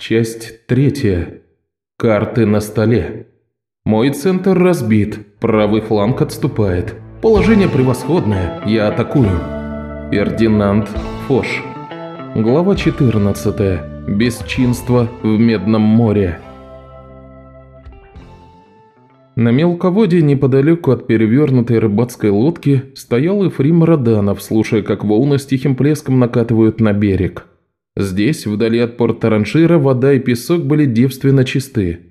Часть третья. Карты на столе. Мой центр разбит, правый фланг отступает. Положение превосходное, я атакую. Фердинанд Фош. Глава 14. Бесчинство в Медном море. На мелководье неподалеку от перевернутой рыбацкой лодки стоял Ефрим Роданов, слушая, как волны с тихим плеском накатывают на берег. Здесь, вдали от порта Ранжира, вода и песок были девственно чисты.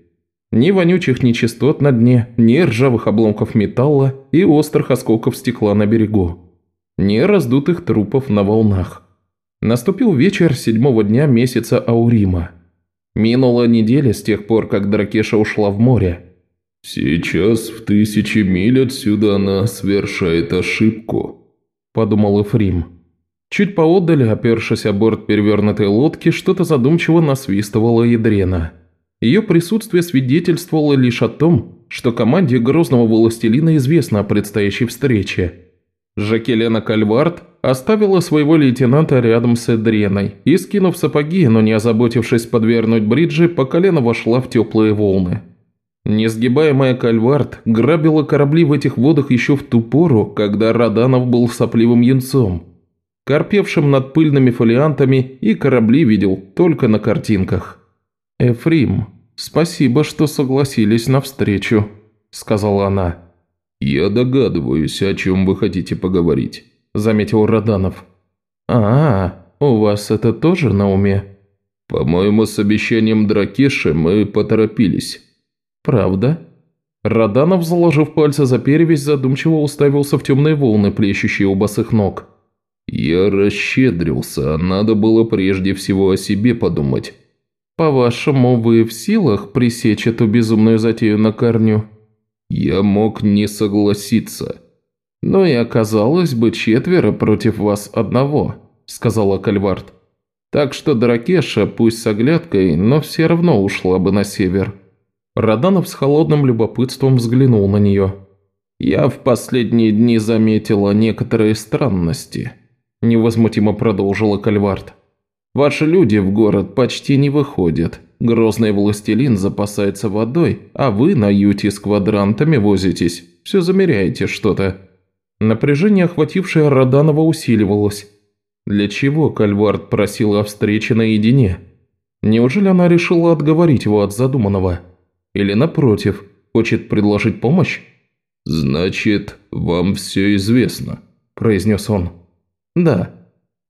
Ни вонючих нечистот на дне, ни ржавых обломков металла и острых осколков стекла на берегу. Ни раздутых трупов на волнах. Наступил вечер седьмого дня месяца Аурима. Минула неделя с тех пор, как Дракеша ушла в море. «Сейчас в тысячи миль отсюда она совершает ошибку», – подумал Эфрим. Чуть поодаль, опершись о борт перевернутой лодки, что-то задумчиво насвистывало ядрена. Ее присутствие свидетельствовало лишь о том, что команде Грозного Властелина известно о предстоящей встрече. Жакелена Кальвард оставила своего лейтенанта рядом с Эдреной и, скинув сапоги, но не озаботившись подвернуть бриджи, по колено вошла в теплые волны. Несгибаемая Кальвард грабила корабли в этих водах еще в ту пору, когда Раданов был сопливым янцом, корпевшим над пыльными фолиантами и корабли видел только на картинках. «Эфрим, спасибо, что согласились на встречу», – сказала она. «Я догадываюсь, о чем вы хотите поговорить», – заметил Роданов. «А, у вас это тоже на уме?» «По-моему, с обещанием Дракеши мы поторопились». «Правда?» Роданов, заложив пальцы за перевязь, задумчиво уставился в темные волны, плещущие у босых ног. «Я расщедрился, а надо было прежде всего о себе подумать». «По-вашему, вы в силах пресечь эту безумную затею на корню?» «Я мог не согласиться». «Но и оказалось бы четверо против вас одного», – сказала Кальвард. «Так что Дракеша, пусть с оглядкой, но все равно ушла бы на север». Роданов с холодным любопытством взглянул на нее. «Я в последние дни заметила некоторые странности», – невозмутимо продолжила Кальвард. Ваши люди в город почти не выходят. Грозный властелин запасается водой, а вы на юте с квадрантами возитесь. Все замеряете что-то». Напряжение, охватившее Роданова, усиливалось. Для чего Кальвард просил о встрече наедине? Неужели она решила отговорить его от задуманного? Или, напротив, хочет предложить помощь? «Значит, вам все известно», – произнес он. «Да»,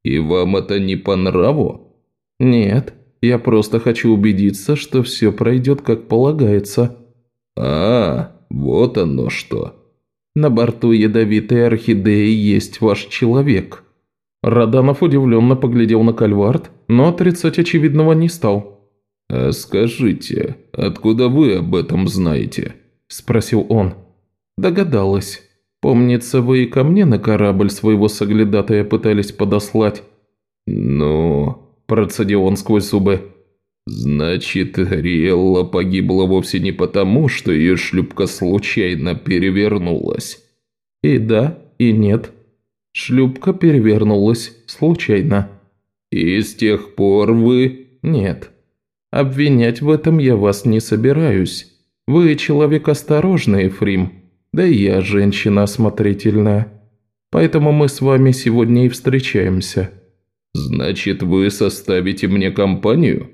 «И вам это не по нраву?» «Нет, я просто хочу убедиться, что все пройдет как полагается». «А, вот оно что». «На борту ядовитой орхидеи есть ваш человек». Раданов удивленно поглядел на Кальвард, но отрицать очевидного не стал. «А скажите, откуда вы об этом знаете?» – спросил он. «Догадалась». Помнится, вы и ко мне на корабль своего соглядатая пытались подослать». «Ну...» – процедил он сквозь зубы. «Значит, Риэлла погибла вовсе не потому, что ее шлюпка случайно перевернулась?» «И да, и нет. Шлюпка перевернулась случайно». «И с тех пор вы...» «Нет. Обвинять в этом я вас не собираюсь. Вы человек осторожный, Ефрим. Да и я женщина осмотрительная. Поэтому мы с вами сегодня и встречаемся». «Значит, вы составите мне компанию?»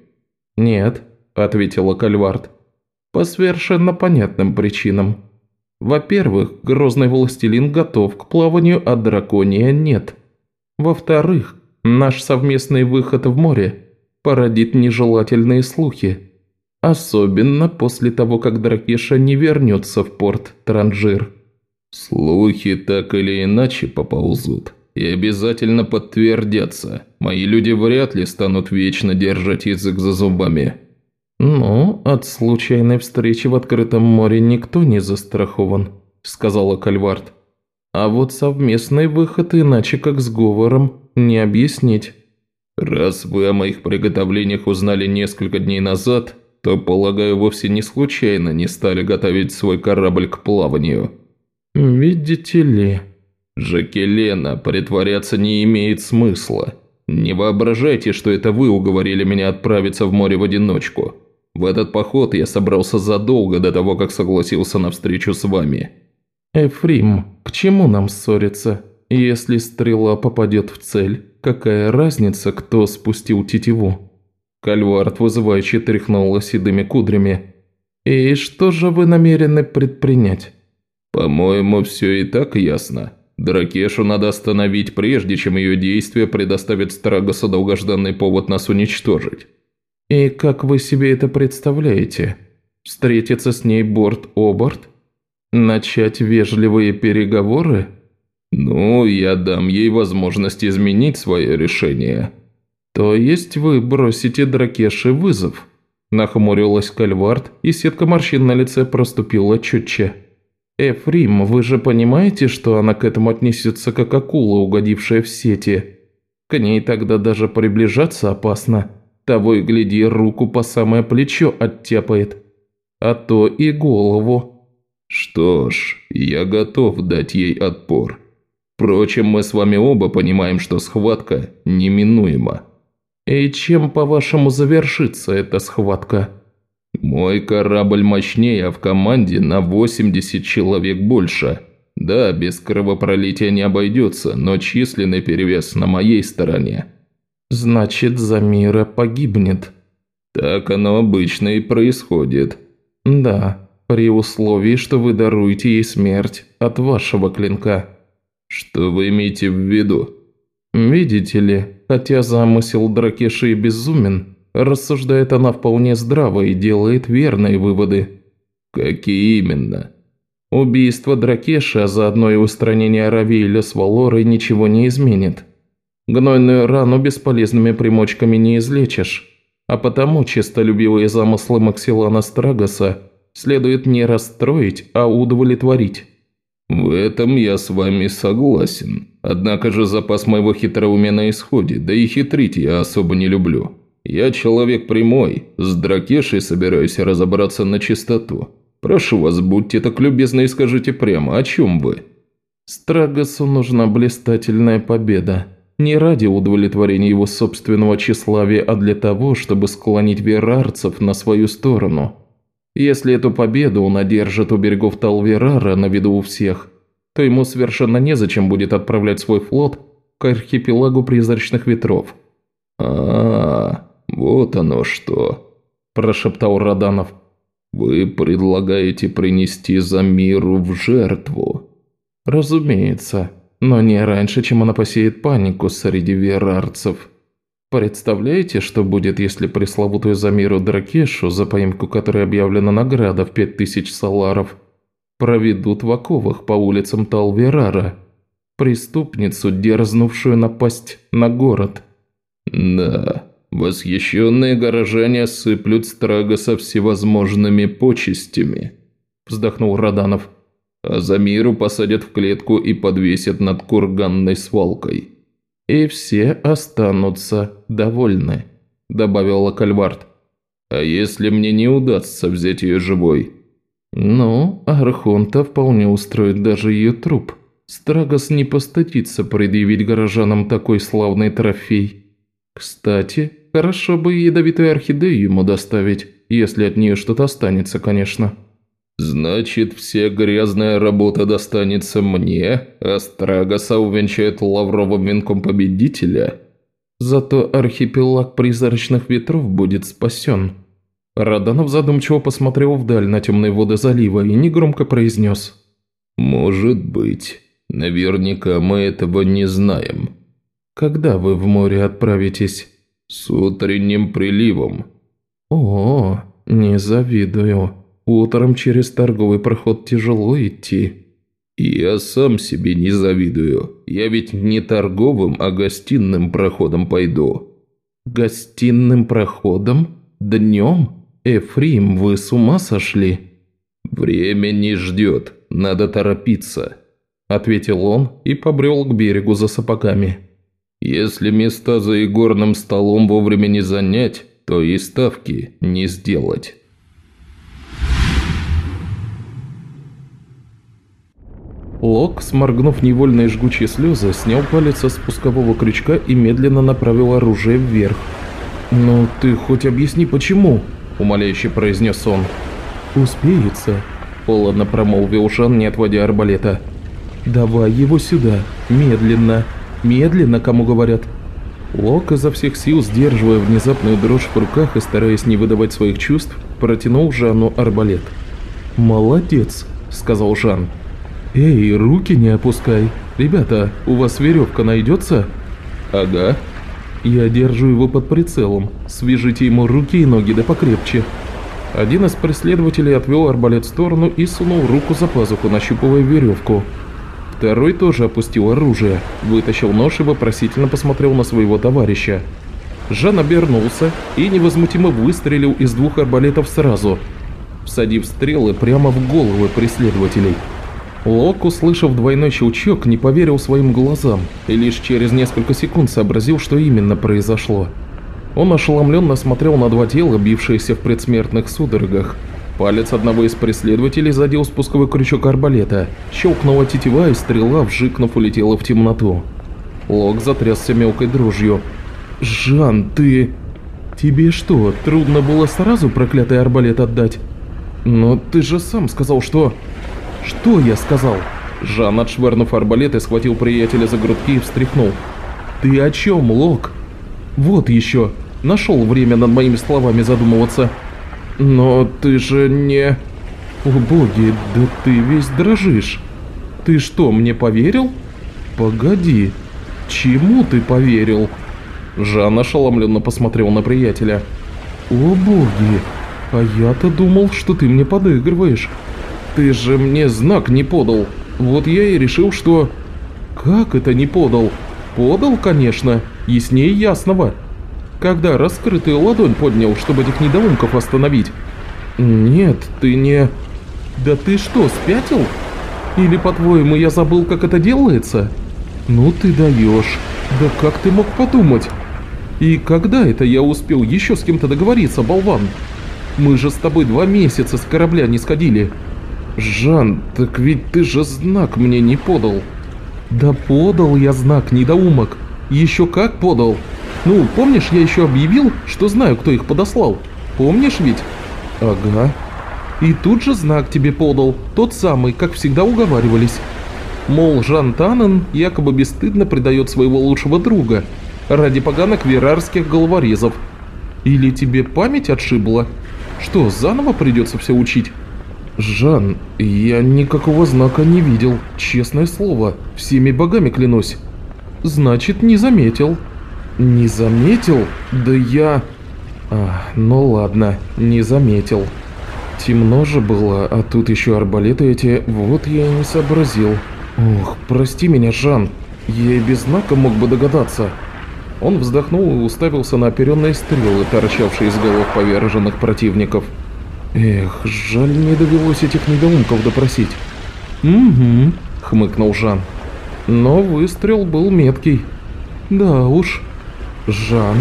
«Нет», – ответила Кальвард. «По совершенно понятным причинам. Во-первых, грозный властелин готов к плаванию, а дракония нет. Во-вторых, наш совместный выход в море породит нежелательные слухи. Особенно после того, как Дракеша не вернется в порт Транжир. Слухи так или иначе поползут и обязательно подтвердятся. Мои люди вряд ли станут вечно держать язык за зубами. «Ну, от случайной встречи в открытом море никто не застрахован», – сказала Кальвард. «А вот совместный выход иначе как с говором не объяснить». «Раз вы о моих приготовлениях узнали несколько дней назад, то, полагаю, вовсе не случайно не стали готовить свой корабль к плаванию». «Видите ли...» «Жакелена, притворяться не имеет смысла. Не воображайте, что это вы уговорили меня отправиться в море в одиночку. В этот поход я собрался задолго до того, как согласился на встречу с вами». «Эфрим, к чему нам ссориться? Если стрела попадет в цель, какая разница, кто спустил тетиву?» Кальвард вызывающе тряхнула седыми кудрями. «И что же вы намерены предпринять?» «По-моему, все и так ясно. Дракешу надо остановить, прежде чем ее действия предоставят Страгосу долгожданный повод нас уничтожить». «И как вы себе это представляете? Встретиться с ней борт-о-борт? Начать вежливые переговоры?» «Ну, я дам ей возможность изменить свое решение». «То есть вы бросите Дракеши вызов?» Нахмурилась Кальвард, и сетка морщин на лице проступила четче. «Эфрим, вы же понимаете, что она к этому отнесется как акула, угодившая в сети? К ней тогда даже приближаться опасно. Того и гляди, руку по самое плечо оттяпает. А то и голову». «Что ж, я готов дать ей отпор. Впрочем, мы с вами оба понимаем, что схватка неминуема». «И чем, по-вашему, завершится эта схватка?» «Мой корабль мощнее, а в команде на 80 человек больше. Да, без кровопролития не обойдется, но численный перевес на моей стороне». «Значит, Замира погибнет». «Так оно обычно и происходит». «Да, при условии, что вы даруете ей смерть от вашего клинка». «Что вы имеете в виду?» «Видите ли, хотя замысел Дракеши безумен, рассуждает она вполне здраво и делает верные выводы». «Какие именно?» «Убийство Дракеши, а заодно и устранение Равиэля с Валорой ничего не изменит. Гнойную рану бесполезными примочками не излечишь, а потому честолюбивые замыслы Максилана Страгоса следует не расстроить, а удовлетворить». «В этом я с вами согласен. Однако же запас моего хитроумия на исходе, да и хитрить я особо не люблю. Я человек прямой, с Дракешей собираюсь разобраться на чистоту. Прошу вас, будьте так любезны и скажите прямо, о чем вы?» Страгосу нужна блистательная победа. Не ради удовлетворения его собственного тщеславия, а для того, чтобы склонить верарцев на свою сторону. Если эту победу он одержит у берегов Талверара на виду у всех, то ему совершенно незачем будет отправлять свой флот к архипелагу призрачных ветров. а, -а, -а вот оно что», – прошептал Раданов. «Вы предлагаете принести Замиру в жертву?» «Разумеется, но не раньше, чем она посеет панику среди верарцев». Представляете, что будет, если пресловутую Замиру Дракешу, за поимку которой объявлена награда в пять тысяч саларов, проведут в оковах по улицам Талверара, преступницу, дерзнувшую напасть на город? Да, восхищенные горожане сыплют Страга со всевозможными почестями, вздохнул Раданов. А Замиру посадят в клетку и подвесят над курганной свалкой и все останутся довольны», – добавила Кальвард. «А если мне не удастся взять ее живой?» «Ну, Архонта вполне устроит даже ее труп. Страгос не постатится предъявить горожанам такой славный трофей. Кстати, хорошо бы ядовитую орхидею ему доставить, если от нее что-то останется, конечно». «Значит, вся грязная работа достанется мне, а Страгоса увенчает лавровым венком победителя?» «Зато архипелаг призрачных ветров будет спасен». Раданов задумчиво посмотрел вдаль на темные воды залива и негромко произнес. «Может быть. Наверняка мы этого не знаем». «Когда вы в море отправитесь?» «С утренним приливом». «О, не завидую». Утром через торговый проход тяжело идти». «Я сам себе не завидую. Я ведь не торговым, а гостиным проходом пойду». «Гостиным проходом? Днем? Эфрим, вы с ума сошли?» «Время не ждет. Надо торопиться», – ответил он и побрел к берегу за сапогами. «Если места за игорным столом вовремя не занять, то и ставки не сделать». Лок, сморгнув невольные жгучие слезы, снял палец со спускового крючка и медленно направил оружие вверх. «Ну ты хоть объясни, почему?» – умоляюще произнес он. «Успеется», – холодно промолвил Жан, не отводя арбалета. «Давай его сюда, медленно, медленно, кому говорят». Лок изо всех сил, сдерживая внезапную дрожь в руках и стараясь не выдавать своих чувств, протянул Жанну арбалет. «Молодец», – сказал Жан. «Эй, руки не опускай. Ребята, у вас веревка найдется?» «Ага». «Я держу его под прицелом. Свяжите ему руки и ноги, да покрепче». Один из преследователей отвел арбалет в сторону и сунул руку за пазуху, нащупывая веревку. Второй тоже опустил оружие, вытащил нож и вопросительно посмотрел на своего товарища. Жан обернулся и невозмутимо выстрелил из двух арбалетов сразу, всадив стрелы прямо в головы преследователей. Лок, услышав двойной щелчок, не поверил своим глазам и лишь через несколько секунд сообразил, что именно произошло. Он ошеломленно смотрел на два тела, бившиеся в предсмертных судорогах. Палец одного из преследователей задел спусковой крючок арбалета, щелкнула тетива и стрела, вжикнув, улетела в темноту. Лок затрясся мелкой дрожью. «Жан, ты... Тебе что, трудно было сразу проклятый арбалет отдать? Но ты же сам сказал, что...» «Что я сказал?» Жан, отшвырнув арбалет, и схватил приятеля за грудки и встряхнул. «Ты о чем, Лок?» «Вот еще. Нашел время над моими словами задумываться». «Но ты же не...» «О боги, да ты весь дрожишь. Ты что, мне поверил?» «Погоди, чему ты поверил?» Жан ошеломленно посмотрел на приятеля. «О боги, а я-то думал, что ты мне подыгрываешь». «Ты же мне знак не подал. Вот я и решил, что...» «Как это не подал?» «Подал, конечно. Яснее ясного. Когда раскрытую ладонь поднял, чтобы этих недоумков остановить?» «Нет, ты не...» «Да ты что, спятил? Или, по-твоему, я забыл, как это делается?» «Ну ты даешь. Да как ты мог подумать? И когда это я успел еще с кем-то договориться, болван? Мы же с тобой два месяца с корабля не сходили». «Жан, так ведь ты же знак мне не подал». «Да подал я знак, недоумок. Еще как подал. Ну, помнишь, я еще объявил, что знаю, кто их подослал? Помнишь ведь?» «Ага». «И тут же знак тебе подал, тот самый, как всегда уговаривались. Мол, Жан Таннен якобы бесстыдно предает своего лучшего друга ради поганок верарских головорезов. Или тебе память отшибла? Что, заново придется все учить?» «Жан, я никакого знака не видел, честное слово, всеми богами клянусь». «Значит, не заметил». «Не заметил? Да я...» а, «Ну ладно, не заметил. Темно же было, а тут еще арбалеты эти, вот я и не сообразил. Ох, прости меня, Жан, я и без знака мог бы догадаться». Он вздохнул и уставился на оперенные стрелы, торчавшие из голов поверженных противников. Эх, жаль, не довелось этих недоумков допросить. Угу, хмыкнул Жан. Но выстрел был меткий. Да уж. Жан,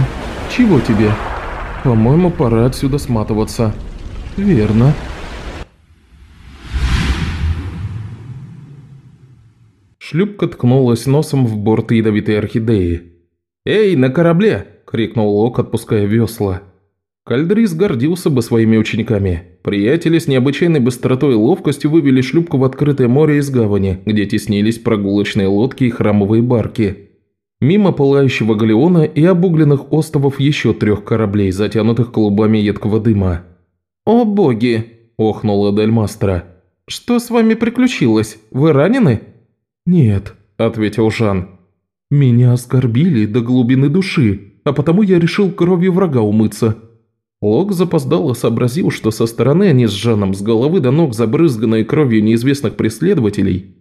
чего тебе? По-моему, пора отсюда сматываться. Верно. Шлюпка ткнулась носом в борт ядовитой орхидеи. «Эй, на корабле!» – крикнул Лок, отпуская весла. Кальдрис гордился бы своими учениками. Приятели с необычайной быстротой и ловкостью вывели шлюпку в открытое море из гавани, где теснились прогулочные лодки и храмовые барки. Мимо пылающего галеона и обугленных островов еще трех кораблей, затянутых клубами едкого дыма. «О боги!» – охнула Дельмастра. «Что с вами приключилось? Вы ранены?» «Нет», – ответил Жан. «Меня оскорбили до глубины души, а потому я решил кровью врага умыться». Лок запоздало сообразил, что со стороны они с Жаном с головы до ног, забрызганные кровью неизвестных преследователей,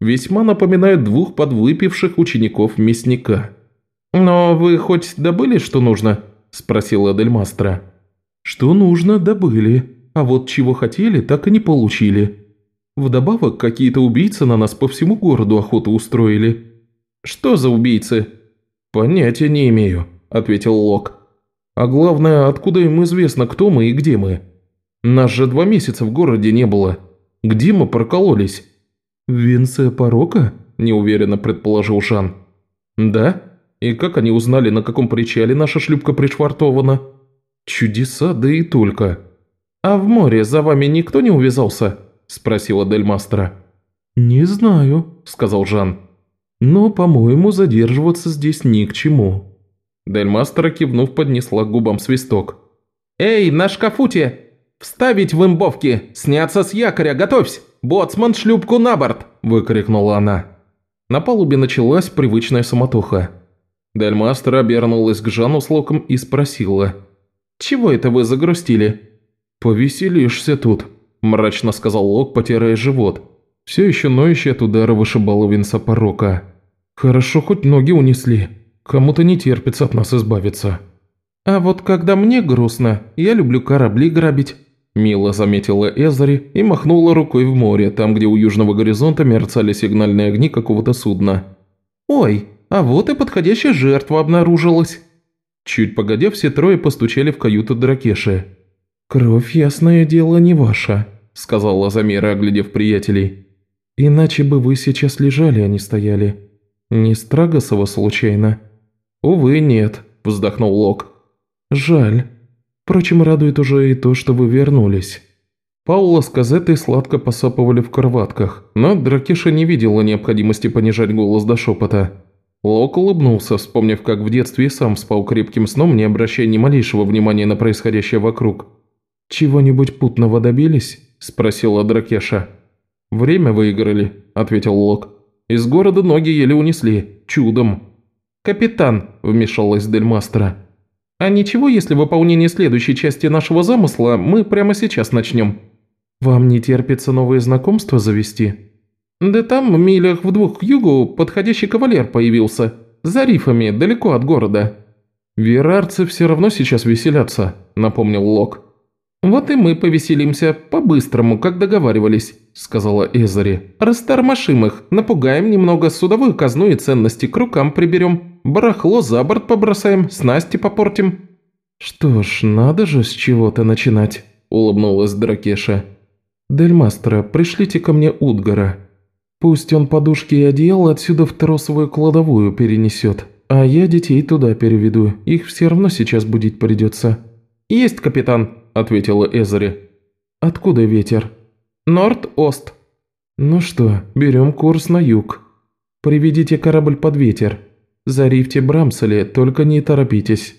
весьма напоминают двух подвыпивших учеников мясника. «Но вы хоть добыли, что нужно?» – спросила Дельмастра. «Что нужно, добыли, а вот чего хотели, так и не получили. Вдобавок, какие-то убийцы на нас по всему городу охоту устроили». «Что за убийцы?» «Понятия не имею», – ответил Лок. А главное, откуда им известно, кто мы и где мы? Нас же два месяца в городе не было. Где мы прокололись? «Венция порока?» – неуверенно предположил Жан. «Да? И как они узнали, на каком причале наша шлюпка пришвартована?» «Чудеса, да и только!» «А в море за вами никто не увязался?» – спросила Дель Мастера. «Не знаю», – сказал Жан. «Но, по-моему, задерживаться здесь ни к чему». Дель Мастера, кивнув, поднесла к губам свисток. «Эй, на шкафуте! Вставить в имбовки! Сняться с якоря! Готовься! Боцман, шлюпку на борт!» – выкрикнула она. На палубе началась привычная самотоха. Дель Мастера обернулась к Жану с Локом и спросила. «Чего это вы загрустили?» «Повеселишься тут», – мрачно сказал Лок, потирая живот. Все еще ноющий от удара вышибала винса порока. «Хорошо, хоть ноги унесли. Кому-то не терпится от нас избавиться». «А вот когда мне грустно, я люблю корабли грабить», – мило заметила Эзари и махнула рукой в море, там, где у южного горизонта мерцали сигнальные огни какого-то судна. «Ой, а вот и подходящая жертва обнаружилась». Чуть погодя, все трое постучали в каюту Дракеши. «Кровь, ясное дело, не ваша», – сказала Замира, оглядев приятелей. «Иначе бы вы сейчас лежали, а не стояли. Не Страгосова случайно?» «Увы, нет», – вздохнул Лок. «Жаль. Впрочем, радует уже и то, что вы вернулись». Паула с Казетой сладко посапывали в кроватках, но Дракеша не видела необходимости понижать голос до шепота. Лок улыбнулся, вспомнив, как в детстве и сам спал крепким сном, не обращая ни малейшего внимания на происходящее вокруг. «Чего-нибудь путного добились?» – спросила Дракеша. «Время выиграли», – ответил Лок. «Из города ноги еле унесли. Чудом». «Капитан», – вмешалась Дельмастера. «А ничего, если выполнение следующей части нашего замысла мы прямо сейчас начнем?» «Вам не терпится новые знакомства завести?» «Да там, в милях в двух к югу, подходящий кавалер появился. За рифами, далеко от города». «Верарцы все равно сейчас веселятся», – напомнил Лок. «Вот и мы повеселимся, по-быстрому, как договаривались», – сказала Эзари. «Растормошим их, напугаем немного, судовую казну и ценности к рукам приберем, барахло за борт побросаем, снасти попортим». «Что ж, надо же с чего-то начинать», – улыбнулась Дракеша. «Дельмастера, пришлите ко мне Удгара. Пусть он подушки и одеяло отсюда в тросовую кладовую перенесет, а я детей туда переведу, их все равно сейчас будить придется». «Есть, капитан», – ответила Эзари. «Откуда ветер?» «Норд-Ост». «Ну что, берем курс на юг. Приведите корабль под ветер. Зарифте Брамсели, только не торопитесь.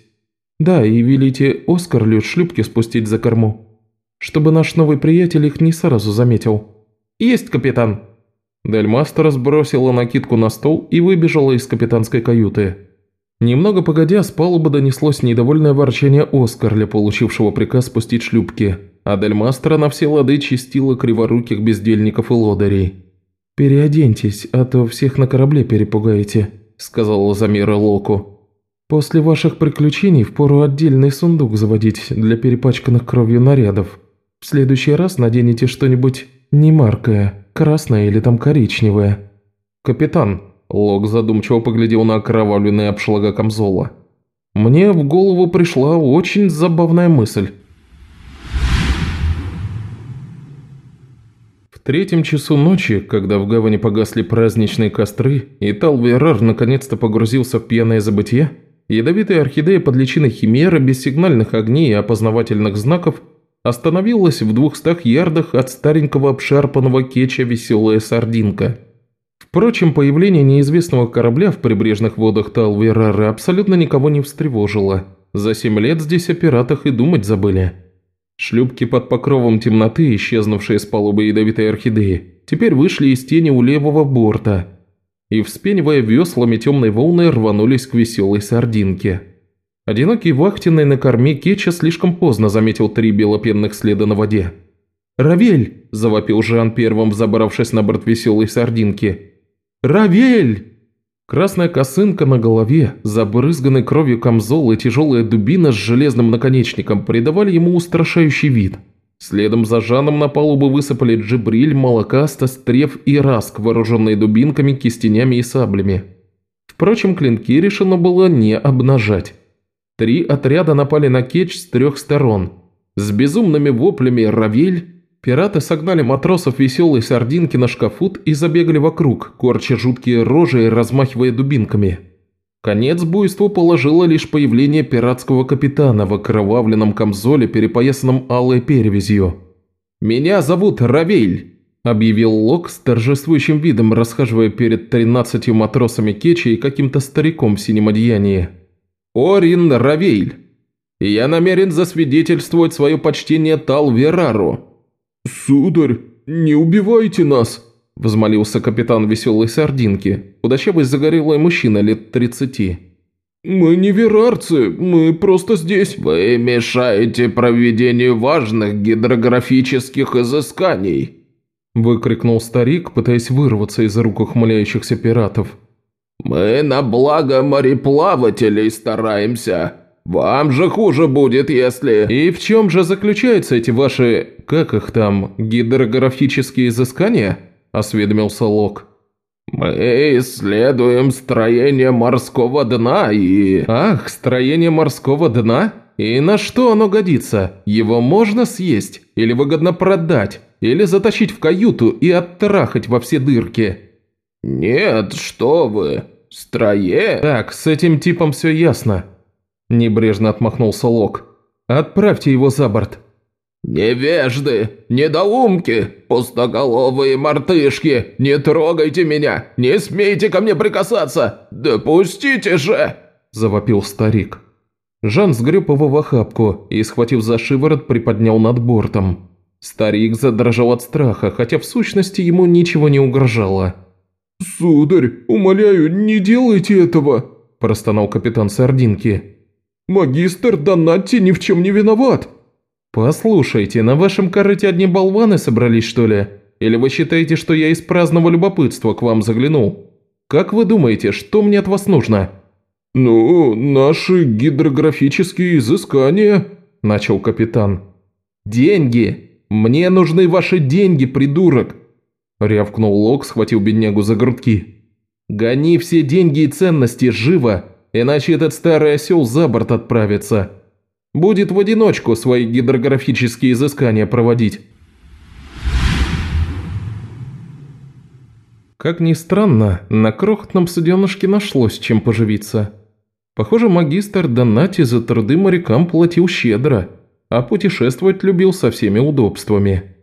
Да, и велите Оскарлю шлюпки спустить за корму, чтобы наш новый приятель их не сразу заметил». «Есть, капитан», Дельмастер сбросила накидку на стол и выбежала из капитанской каюты. Немного погодя, с палубы донеслось недовольное ворчание Оскарля, получившего приказ спустить шлюпки, а Дельмастера на все лады чистила криворуких бездельников и лодырей. «Переоденьтесь, а то всех на корабле перепугаете», – сказала Замира Локу. «После ваших приключений впору отдельный сундук заводить для перепачканных кровью нарядов. В следующий раз наденете что-нибудь немаркое» красное или там коричневое?» «Капитан», – Лок задумчиво поглядел на окровавленные обшлага камзола. «Мне в голову пришла очень забавная мысль». В третьем часу ночи, когда в гавани погасли праздничные костры, и Талверар наконец-то погрузился в пьяное забытье, ядовитая орхидея под личиной химеры без сигнальных огней и опознавательных знаков – остановилась в двухстах ярдах от старенького обшарпанного кеча «Веселая сардинка». Впрочем, появление неизвестного корабля в прибрежных водах Талверары абсолютно никого не встревожило. За семь лет здесь о пиратах и думать забыли. Шлюпки под покровом темноты, исчезнувшие с палубы ядовитой орхидеи, теперь вышли из тени у левого борта и, вспенивая веслами темной волны, рванулись к веселой сардинке. Одинокий вахтенный на корме Кетча слишком поздно заметил три белопенных следа на воде. «Равель!» – завопил Жан первым, забравшись на борт веселой сардинки. «Равель!» Красная косынка на голове, забрызганный кровью камзол и тяжелая дубина с железным наконечником придавали ему устрашающий вид. Следом за Жаном на палубу высыпали Джибриль, Молокаста, Стрев и Раск, вооруженные дубинками, кистенями и саблями. Впрочем, клинки решено было не обнажать. Три отряда напали на Кетч с трех сторон. С безумными воплями «Равель!» Пираты согнали матросов веселой сардинки на шкафут и забегали вокруг, корча жуткие рожи и размахивая дубинками. Конец буйству положило лишь появление пиратского капитана в окровавленном камзоле, перепоясанном алой перевязью. «Меня зовут Равейль», – объявил Лок с торжествующим видом, расхаживая перед тринадцатью матросами Кечи и каким-то стариком в синем одеянии. «Орин Равейль. И я намерен засвидетельствовать свое почтение Талверару». «Сударь, не убивайте нас!» – взмолился капитан веселой сардинки, худощавый загорелый мужчина лет тридцати. «Мы не верарцы, мы просто здесь...» «Вы мешаете проведению важных гидрографических изысканий», – выкрикнул старик, пытаясь вырваться из рук ухмыляющихся пиратов. «Мы на благо мореплавателей стараемся. Вам же хуже будет, если...» «И в чем же заключаются эти ваши, как их там, гидрографические изыскания?» – осведомился Лок. «Мы исследуем строение морского дна и...» «Ах, строение морского дна? И на что оно годится? Его можно съесть? Или выгодно продать? Или затащить в каюту и оттрахать во все дырки?» «Нет, что вы, строе...» «Так, с этим типом все ясно», – небрежно отмахнулся Лок. «Отправьте его за борт». «Невежды, недоумки, пустоголовые мартышки, не трогайте меня, не смейте ко мне прикасаться, допустите же!» – завопил старик. Жан сгреб его в охапку и, схватив за шиворот, приподнял над бортом. Старик задрожал от страха, хотя в сущности ему ничего не угрожало. «Сударь, умоляю, не делайте этого!» – простонал капитан Сардинки. «Магистр Донатти ни в чем не виноват!» «Послушайте, на вашем корыте одни болваны собрались, что ли? Или вы считаете, что я из праздного любопытства к вам заглянул? Как вы думаете, что мне от вас нужно?» «Ну, наши гидрографические изыскания», – начал капитан. «Деньги! Мне нужны ваши деньги, придурок!» – рявкнул Лок, схватил беднягу за грудки. «Гони все деньги и ценности живо, иначе этот старый осел за борт отправится!» Будет в одиночку свои гидрографические изыскания проводить. Как ни странно, на крохотном суденышке нашлось чем поживиться. Похоже, магистр Донати за труды морякам платил щедро, а путешествовать любил со всеми удобствами.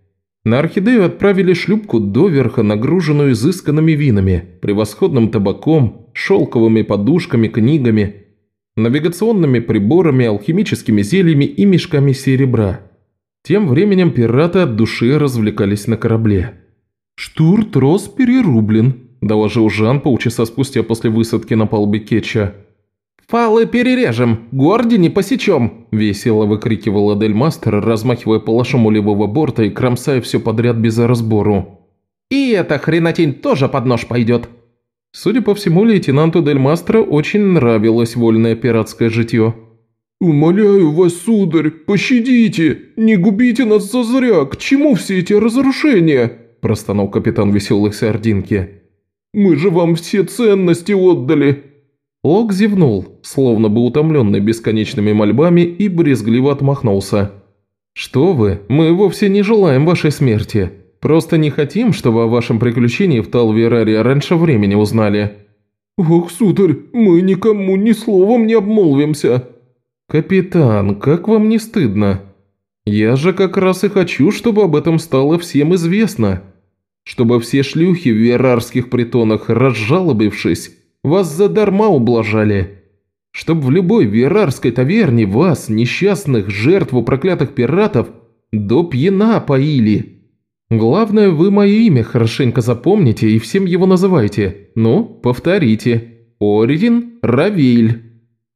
На Орхидею отправили шлюпку доверха, нагруженную изысканными винами, превосходным табаком, шелковыми подушками, книгами – навигационными приборами, алхимическими зельями и мешками серебра. Тем временем пираты от души развлекались на корабле. «Штурт-трос перерублен», – доложил Жан полчаса спустя после высадки на палубе Кетча. «Фалы перережем, горди не посечем!» – весело выкрикивала Дельмастер, размахивая палашом у левого борта и кромсая все подряд без разбору. «И эта хренотень тоже под нож пойдет!» Судя по всему, лейтенанту Дель Мастро очень нравилось вольное пиратское житье. «Умоляю вас, сударь, пощадите! Не губите нас зазря! К чему все эти разрушения?» – простонал капитан веселых сардинки. «Мы же вам все ценности отдали!» Лок зевнул, словно бы утомленный бесконечными мольбами, и брезгливо отмахнулся. «Что вы, мы вовсе не желаем вашей смерти. Просто не хотим, чтобы о вашем приключении в Талвераре раньше времени узнали». «Ох, сударь, мы никому ни словом не обмолвимся». «Капитан, как вам не стыдно? Я же как раз и хочу, чтобы об этом стало всем известно. Чтобы все шлюхи в верарских притонах, разжалобившись, вас задарма ублажали. Чтоб в любой верарской таверне вас, несчастных жертв у проклятых пиратов, до пьяна поили». Главное, вы мое имя хорошенько запомните и всем его называйте. Ну, повторите. Орин Равиль.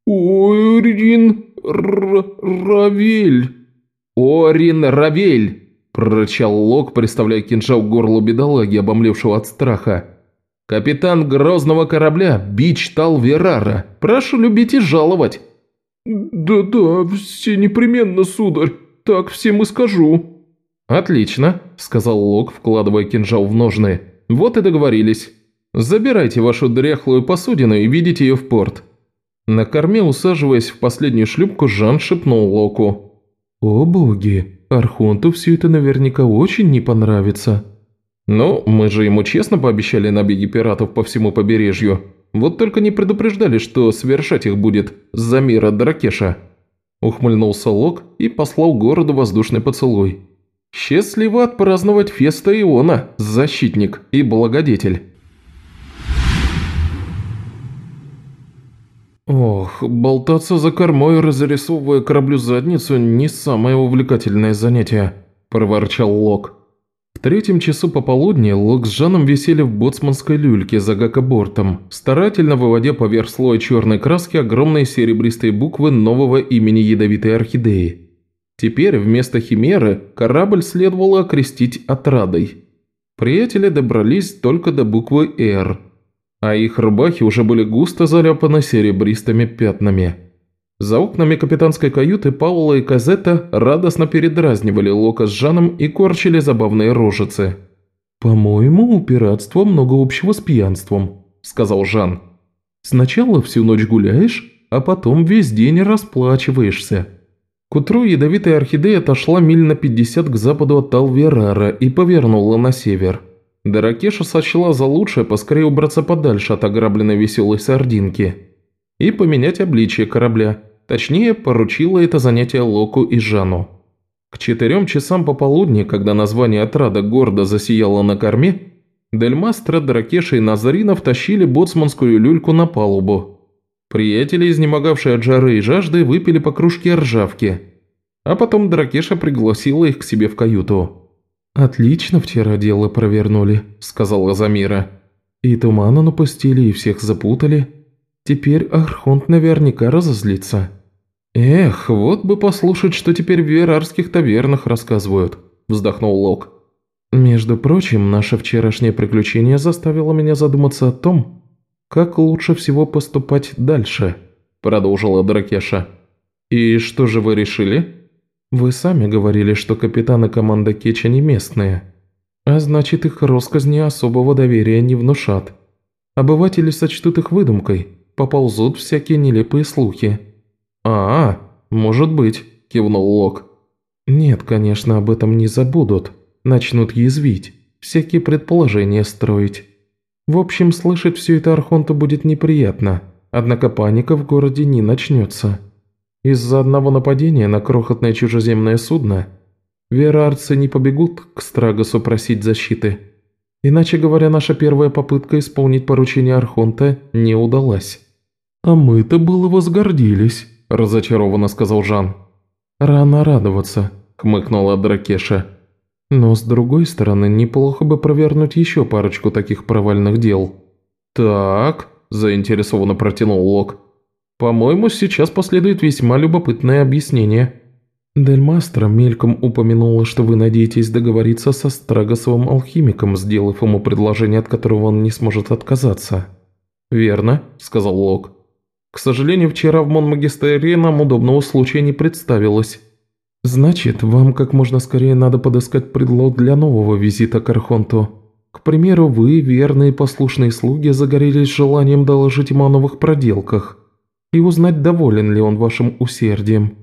Орин Равиль. Орин Равель, прорычал Лок, приставляя кинжал к горлу бедолаги, обомлевшего от страха. «Капитан грозного корабля, бич Талверара. Прошу любить и жаловать». «Да-да, все непременно, сударь. Так всем и скажу». «Отлично», – сказал Лок, вкладывая кинжал в ножны. «Вот и договорились. Забирайте вашу дряхлую посудину и ведите ее в порт». На корме, усаживаясь в последнюю шлюпку, Жан шепнул Локу. «О боги, Архонту все это наверняка очень не понравится». «Но мы же ему честно пообещали набеги пиратов по всему побережью. Вот только не предупреждали, что совершать их будет Замира Дракеша». Ухмыльнулся Лок и послал городу воздушный поцелуй. «Счастливо отпраздновать феста Иона, защитник и благодетель». Ох, болтаться за кормой, разрисовывая кораблю задницу, не самое увлекательное занятие, проворчал Лок. В третьем часу пополудни Лок с Жаном висели в боцманской люльке за гакобортом, старательно выводя поверх слоя черной краски огромные серебристые буквы нового имени ядовитой орхидеи. Теперь вместо химеры корабль следовало окрестить отрадой. Приятели добрались только до буквы «Р», а их рубахи уже были густо заляпаны серебристыми пятнами. За окнами капитанской каюты Паула и Казетта радостно передразнивали Лока с Жаном и корчили забавные рожицы. «По-моему, у пиратства много общего с пьянством», – сказал Жан. «Сначала всю ночь гуляешь, а потом весь день расплачиваешься». К утру ядовитая орхидея отошла миль на 50 к западу от Талверара и повернула на север. Даракеша сочла за лучшее поскорее убраться подальше от ограбленной веселой сардинки и поменять обличие корабля, точнее, поручила это занятие Локу и Жану. К четырем часам пополудни, когда название отрада гордо засияло на корме, Дельмастро, Дракеша и Назарина втащили боцманскую люльку на палубу. Приятели, изнемогавшие от жары и жажды, выпили по кружке ржавки, а потом Дракеша пригласила их к себе в каюту. «Отлично вчера дело провернули», – сказала Замира. «И тумана напустили, и всех запутали. Теперь Архонт наверняка разозлится». «Эх, вот бы послушать, что теперь в верарских тавернах рассказывают», – вздохнул Лок. «Между прочим, наше вчерашнее приключение заставило меня задуматься о том, как лучше всего поступать дальше», – продолжила Дракеша. «И что же вы решили?» Вы сами говорили, что капитаны команды Кеча не местные. А значит, их росказни особого доверия не внушат. Обыватели сочтут их выдумкой, поползут всякие нелепые слухи. «А, может быть», – кивнул Лок. «Нет, конечно, об этом не забудут. Начнут язвить, всякие предположения строить. В общем, слышать все это Архонту будет неприятно, однако паника в городе не начнется». Из-за одного нападения на крохотное чужеземное судно верарцы не побегут к Страгосу просить защиты. Иначе говоря, наша первая попытка исполнить поручение Архонта не удалась. «А мы-то было возгордились», – разочарованно сказал Жан. «Рано радоваться», – хмыкнула Дракеша. «Но с другой стороны, неплохо бы провернуть еще парочку таких провальных дел». «Так», – заинтересованно протянул Лок. По-моему, сейчас последует весьма любопытное объяснение». Дель Мастро мельком упомянула, что вы надеетесь договориться со Страгосовым алхимиком, сделав ему предложение, от которого он не сможет отказаться. «Верно», – сказал Лок. «К сожалению, вчера в Монмагистерии нам удобного случая не представилось». «Значит, вам как можно скорее надо подыскать предлог для нового визита к Архонту. К примеру, вы, верные послушные слуги, загорелись желанием доложить ему о новых проделках и узнать, доволен ли он вашим усердием».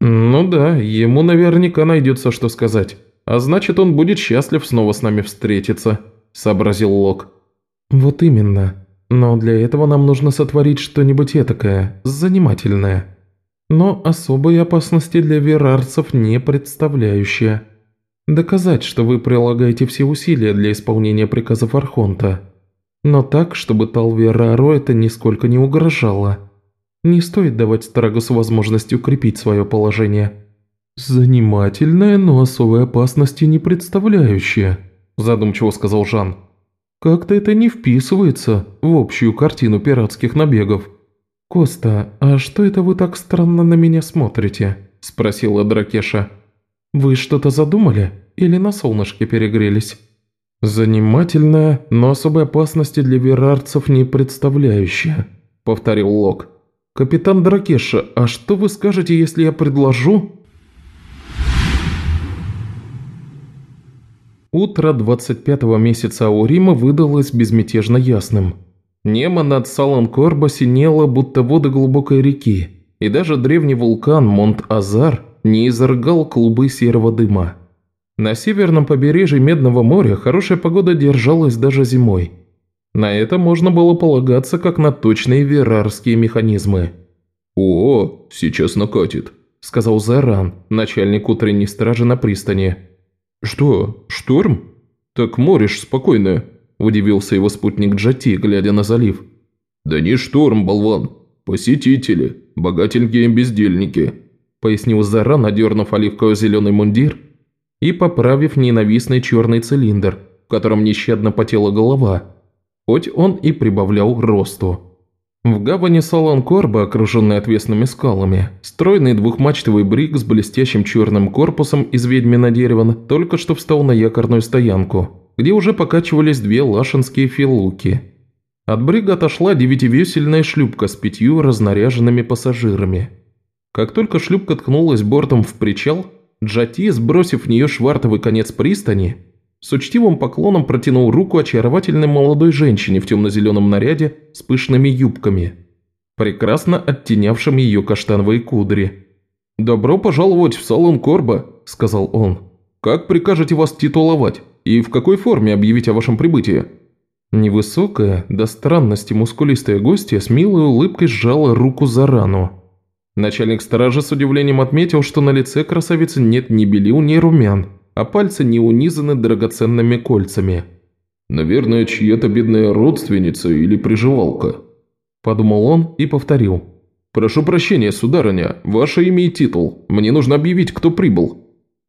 «Ну да, ему наверняка найдется, что сказать. А значит, он будет счастлив снова с нами встретиться», – сообразил Лок. «Вот именно. Но для этого нам нужно сотворить что-нибудь этакое, занимательное. Но особой опасности для верарцев не представляющее. Доказать, что вы прилагаете все усилия для исполнения приказов Архонта. Но так, чтобы Талверару это нисколько не угрожало». Не стоит давать Страгусу возможность укрепить свое положение. «Занимательная, но особой опасности не представляющая», – задумчиво сказал Жан. «Как-то это не вписывается в общую картину пиратских набегов». «Коста, а что это вы так странно на меня смотрите?» – спросила Дракеша. «Вы что-то задумали или на солнышке перегрелись?» «Занимательная, но особой опасности для верарцев не представляющая», – повторил Лок. «Капитан Дракеша, а что вы скажете, если я предложу...» Утро 25-го месяца Аурима выдалось безмятежно ясным. Небо над Салон-Корбо синело, будто воды глубокой реки, и даже древний вулкан Монт-Азар не изрыгал клубы серого дыма. На северном побережье Медного моря хорошая погода держалась даже зимой. На это можно было полагаться как на точные верарские механизмы. «О, сейчас накатит», – сказал Заран, начальник утренней стражи на пристани. «Что, шторм? Так море ж спокойное», – удивился его спутник Джати, глядя на залив. «Да не шторм, болван. Посетители, богатенькие бездельники», – пояснил Заран, одернув оливково-зеленый мундир и поправив ненавистный черный цилиндр, в котором нещадно потела голова, хоть он и прибавлял росту. В гавани Салон-Корба, окруженной отвесными скалами, стройный двухмачтовый брик с блестящим черным корпусом из ведьмина дерева только что встал на якорную стоянку, где уже покачивались две лашинские филуки. От брига отошла девятивесельная шлюпка с пятью разнаряженными пассажирами. Как только шлюпка ткнулась бортом в причал, Джати, сбросив в нее швартовый конец пристани, с учтивым поклоном протянул руку очаровательной молодой женщине в темно-зеленом наряде с пышными юбками, прекрасно оттенявшим ее каштановые кудри. «Добро пожаловать в салон Корба», – сказал он. «Как прикажете вас титуловать? И в какой форме объявить о вашем прибытии?» Невысокая, до странности мускулистая гостья с милой улыбкой сжала руку за рану. Начальник стражи с удивлением отметил, что на лице красавицы нет ни белил, ни румян, а пальцы не унизаны драгоценными кольцами. «Наверное, чья-то бедная родственница или приживалка», – подумал он и повторил. «Прошу прощения, сударыня, ваше имя и титул. Мне нужно объявить, кто прибыл».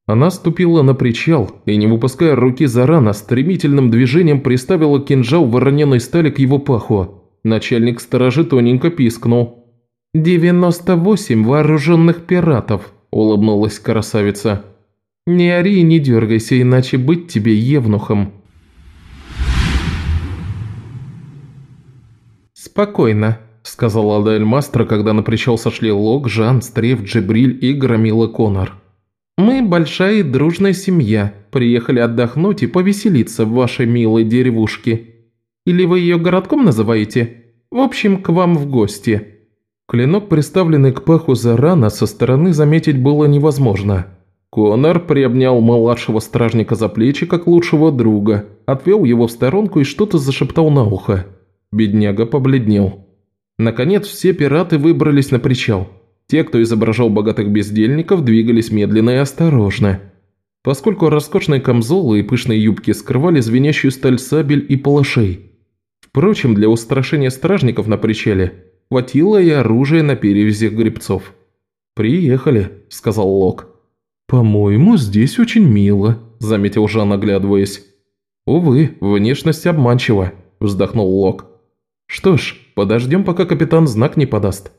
Она ступила на причал и, не выпуская руки Зарана, стремительным движением приставила кинжал вороненой стали к его паху. Начальник сторожи тоненько пискнул. «Девяносто восемь вооруженных пиратов», – улыбнулась красавица. «Не ори и не дергайся, иначе быть тебе евнухом». «Спокойно», – сказал Адель Мастро, когда на причал сошли Лок, Жан, Стреф, Джибриль и Громила Конор. «Мы большая и дружная семья, приехали отдохнуть и повеселиться в вашей милой деревушке. Или вы ее городком называете? В общем, к вам в гости». Клинок, приставленный к паху Зарана, со стороны заметить было невозможно. Конор приобнял младшего стражника за плечи, как лучшего друга, отвел его в сторонку и что-то зашептал на ухо. Бедняга побледнел. Наконец все пираты выбрались на причал. Те, кто изображал богатых бездельников, двигались медленно и осторожно. Поскольку роскошные камзолы и пышные юбки скрывали звенящую сталь сабель и палашей. Впрочем, для устрашения стражников на причале хватило и оружия на перевязях гребцов. «Приехали», – сказал Лок. «По-моему, здесь очень мило», – заметил Жан, оглядываясь. «Увы, внешность обманчива», – вздохнул Лок. «Что ж, подождем, пока капитан знак не подаст».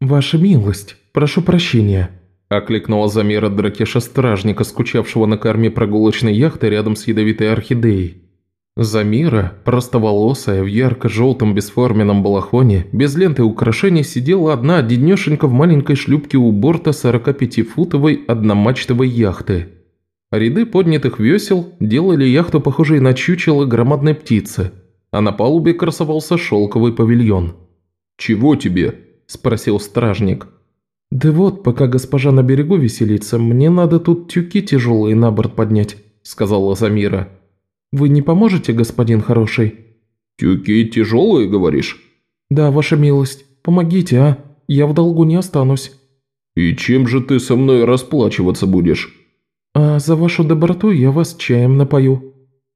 «Ваша милость, прошу прощения», – окликнула Замира Дракеша стражника, скучавшего на корме прогулочной яхты рядом с ядовитой орхидеей. Замира, простоволосая, в ярко-желтом бесформенном балахоне, без ленты украшений, сидела одна одинешенька в маленькой шлюпке у борта 45-футовой одномачтовой яхты. Ряды поднятых весел делали яхту похожей на чучело громадной птицы, а на палубе красовался шелковый павильон. «Чего тебе?» – спросил стражник. «Да вот, пока госпожа на берегу веселится, мне надо тут тюки тяжелые на борт поднять», – сказала Замира. «Вы не поможете, господин хороший?» «Тюки тяжелые, говоришь?» «Да, ваша милость. Помогите, а? Я в долгу не останусь». «И чем же ты со мной расплачиваться будешь?» «А за вашу доброту я вас чаем напою».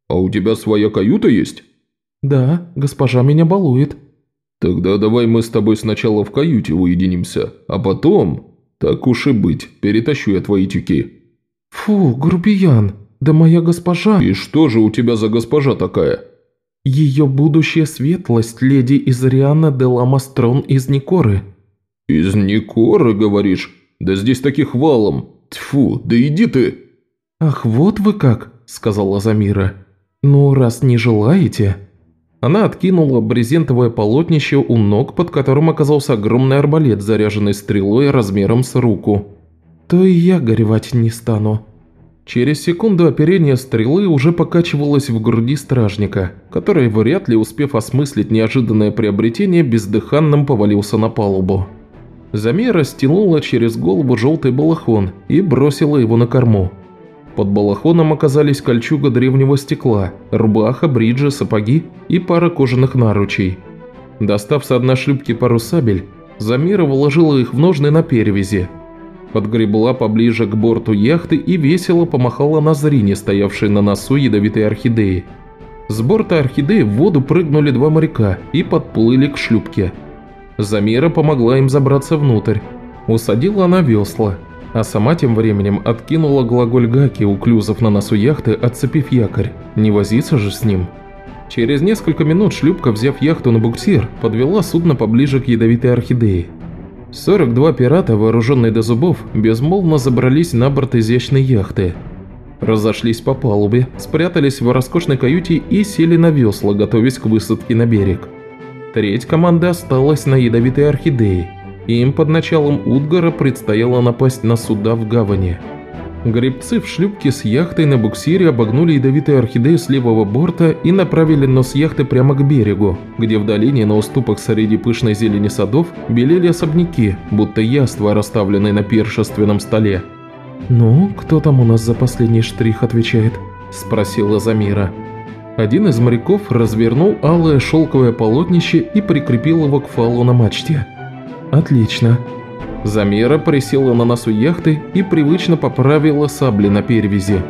«А у тебя своя каюта есть?» «Да, госпожа меня балует». «Тогда давай мы с тобой сначала в каюте уединимся, а потом, так уж и быть, перетащу я твои тюки». «Фу, грубиян, «Да моя госпожа...» «И что же у тебя за госпожа такая?» «Ее будущая светлость, леди Изариана де Ламастрон из Никоры». «Из Никоры, говоришь? Да здесь таких валом. Тьфу, да иди ты!» «Ах, вот вы как!» – сказала Замира. «Ну, раз не желаете...» Она откинула брезентовое полотнище у ног, под которым оказался огромный арбалет, заряженный стрелой размером с руку. «То и я горевать не стану». Через секунду оперение стрелы уже покачивалось в груди стражника, который, вряд ли успев осмыслить неожиданное приобретение, бездыханным повалился на палубу. Замера стянула через голову желтый балахон и бросила его на корму. Под балахоном оказались кольчуга древнего стекла, рубаха, бриджи, сапоги и пара кожаных наручей. Достав с одной шлюпки пару сабель, Замира вложила их в ножны на перевязи – подгребла поближе к борту яхты и весело помахала на зрине, стоявшей на носу ядовитой орхидеи. С борта орхидеи в воду прыгнули два моряка и подплыли к шлюпке. Замира помогла им забраться внутрь. Усадила она весла, а сама тем временем откинула глаголь Гаки у клюзов на носу яхты, отцепив якорь. Не возиться же с ним. Через несколько минут шлюпка, взяв яхту на буксир, подвела судно поближе к ядовитой орхидее. 42 пирата, вооруженные до зубов, безмолвно забрались на борт изящной яхты. Разошлись по палубе, спрятались в роскошной каюте и сели на весла, готовясь к высадке на берег. Треть команды осталась на ядовитой орхидее, и им под началом Удгара предстояло напасть на суда в гавани. Гребцы в шлюпке с яхтой на буксире обогнули ядовитые орхидеи с левого борта и направили нос яхты прямо к берегу, где в долине на уступах среди пышной зелени садов белели особняки, будто яства, расставленные на пиршественном столе. «Ну, кто там у нас за последний штрих отвечает?» – спросила Замира. Один из моряков развернул алое шелковое полотнище и прикрепил его к фалу на мачте. «Отлично. Замера присела на носу яхты и привычно поправила сабли на перевязи.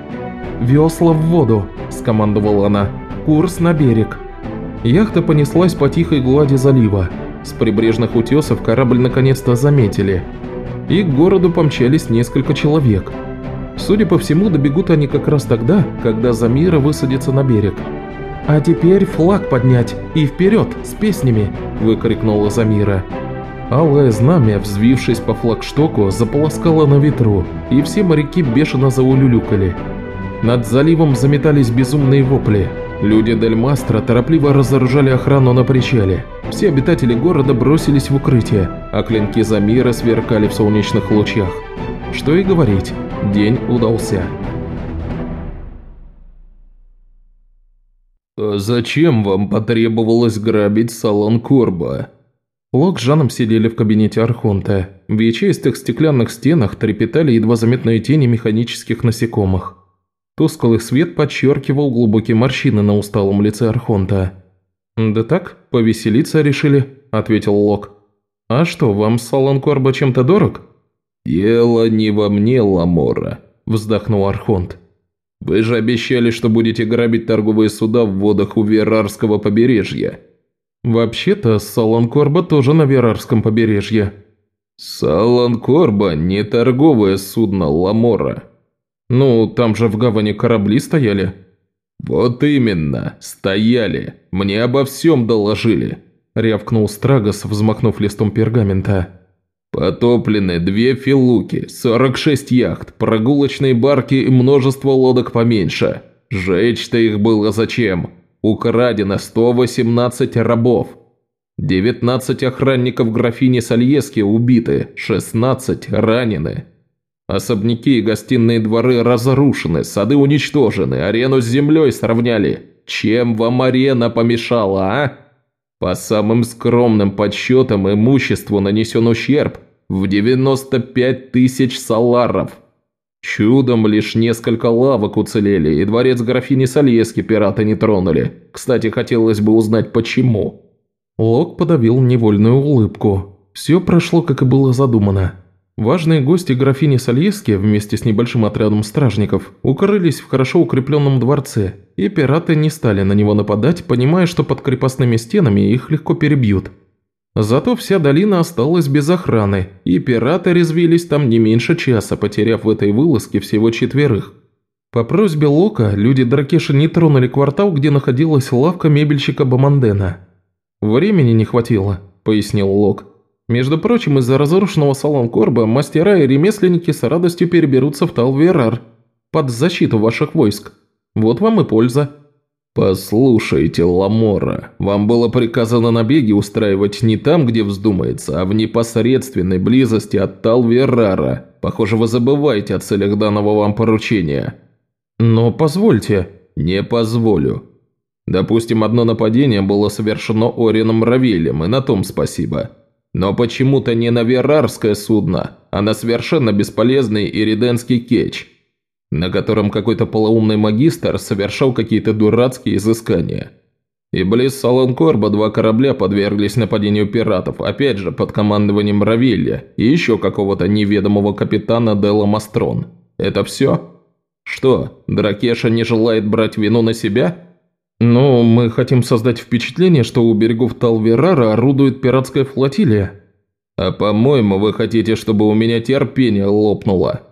«Весла в воду», – скомандовала она. «Курс на берег». Яхта понеслась по тихой глади залива. С прибрежных утесов корабль наконец-то заметили. И к городу помчались несколько человек. Судя по всему, добегут они как раз тогда, когда Замира высадится на берег. «А теперь флаг поднять и вперед с песнями!» – выкрикнула Замира. Алое знамя, взвившись по флагштоку, заполоскало на ветру, и все моряки бешено заулюлюкали. Над заливом заметались безумные вопли. Люди Дель Мастро торопливо разоружали охрану на причале. Все обитатели города бросились в укрытие, а клинки Замира сверкали в солнечных лучах. Что и говорить, день удался. «Зачем вам потребовалось грабить салон Корба?» Лок с Жаном сидели в кабинете Архонта. В ячеистых стеклянных стенах трепетали едва заметные тени механических насекомых. Тусклый свет подчеркивал глубокие морщины на усталом лице Архонта. «Да так, повеселиться решили», – ответил Лок. «А что, вам салон Корба чем-то дорог?» «Дело не во мне, Ламора», – вздохнул Архонт. «Вы же обещали, что будете грабить торговые суда в водах у Верарского побережья». «Вообще-то, Саланкорба тоже на Верарском побережье». «Саланкорба – не торговое судно Ламора». «Ну, там же в гавани корабли стояли». «Вот именно, стояли. Мне обо всем доложили», – рявкнул Страгос, взмахнув листом пергамента. «Потоплены две филуки, 46 яхт, прогулочные барки и множество лодок поменьше. Жечь-то их было зачем? Украдено 118 рабов. 19 охранников графини Сальески убиты, 16 ранены. Особняки и гостиные дворы разрушены, сады уничтожены, арену с землей сравняли. Чем вам арена помешала, а? По самым скромным подсчетам имуществу нанесен ущерб в 95 тысяч саларов. Чудом лишь несколько лавок уцелели, и дворец графини Сальески пираты не тронули. Кстати, хотелось бы узнать, почему». Лок подавил невольную улыбку. Все прошло, как и было задумано. Важные гости графини Сальески вместе с небольшим отрядом стражников укрылись в хорошо укрепленном дворце, и пираты не стали на него нападать, понимая, что под крепостными стенами их легко перебьют. Зато вся долина осталась без охраны, и пираты резвились там не меньше часа, потеряв в этой вылазке всего четверых. По просьбе Лока люди Дракеши не тронули квартал, где находилась лавка мебельщика Бамандена. «Времени не хватило», – пояснил Лок. «Между прочим, из-за разрушенного салон Корба мастера и ремесленники с радостью переберутся в Талверар под защиту ваших войск. Вот вам и польза». «Послушайте, Ламора, вам было приказано набеги устраивать не там, где вздумается, а в непосредственной близости от Талверара. Похоже, вы забываете о целях данного вам поручения. Но позвольте. Не позволю. Допустим, одно нападение было совершено Орином Равелем, и на том спасибо. Но почему-то не на верарское судно, а на совершенно бесполезный ириденский кетч, на котором какой-то полоумный магистр совершал какие-то дурацкие изыскания. И близ Салонкорба два корабля подверглись нападению пиратов, опять же под командованием Равилья и еще какого-то неведомого капитана Делла Мастрон. Это все? Что, Дракеша не желает брать вину на себя? «Ну, мы хотим создать впечатление, что у берегов Талверара орудует пиратская флотилия». «А по-моему, вы хотите, чтобы у меня терпение лопнуло.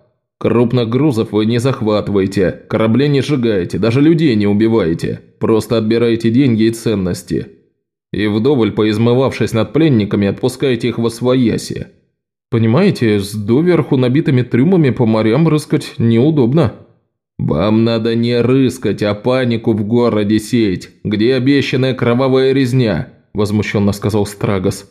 Крупных грузов вы не захватываете, корабли не сжигаете, даже людей не убиваете, просто отбираете деньги и ценности. И вдоволь поизмывавшись над пленниками, отпускаете их во свояси». «Понимаете, с доверху набитыми трюмами по морям рыскать неудобно». «Вам надо не рыскать, а панику в городе сеять. Где обещанная кровавая резня?» – возмущенно сказал Страгос.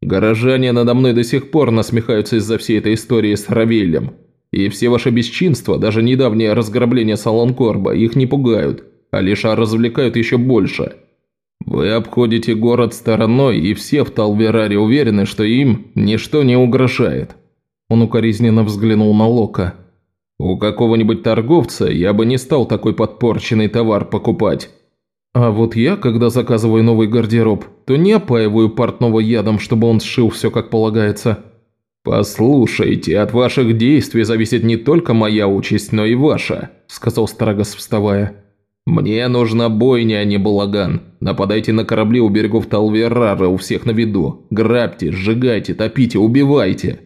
«Горожане надо мной до сих пор насмехаются из-за всей этой истории с Равилем. И все ваши бесчинства, даже недавнее разграбление Салонкорба, их не пугают, а лишь развлекают еще больше. Вы обходите город стороной, и все в Талвераре уверены, что им ничто не угрожает». Он укоризненно взглянул на Лока. У какого-нибудь торговца я бы не стал такой подпорченный товар покупать. А вот я, когда заказываю новый гардероб, то не опаиваю портного ядом, чтобы он сшил все как полагается. «Послушайте, от ваших действий зависит не только моя участь, но и ваша», – сказал Страгос, вставая. «Мне нужна бойня, а не балаган. Нападайте на корабли у берегов Талверара, у всех на виду. Грабьте, сжигайте, топите, убивайте.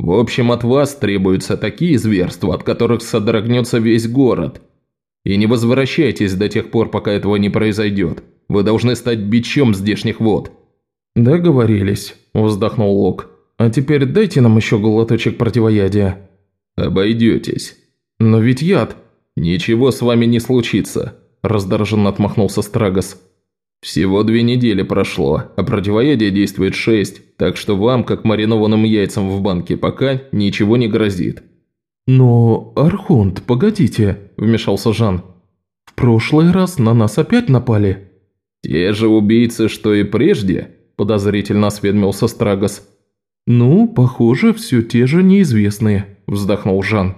В общем, от вас требуются такие зверства, от которых содрогнется весь город. И не возвращайтесь до тех пор, пока этого не произойдет. Вы должны стать бичом здешних вод». «Договорились», – вздохнул Лок. «А теперь дайте нам еще глоточек противоядия». «Обойдетесь». «Но ведь яд». «Ничего с вами не случится», – раздраженно отмахнулся Страгос. «Всего две недели прошло, а противоядие действует шесть, так что вам, как маринованным яйцам в банке, пока ничего не грозит». «Но, Архонт, погодите», – вмешался Жан. «В прошлый раз на нас опять напали». «Те же убийцы, что и прежде?» – подозрительно осведомился Страгос. «Ну, похоже, все те же неизвестные», – вздохнул Жан.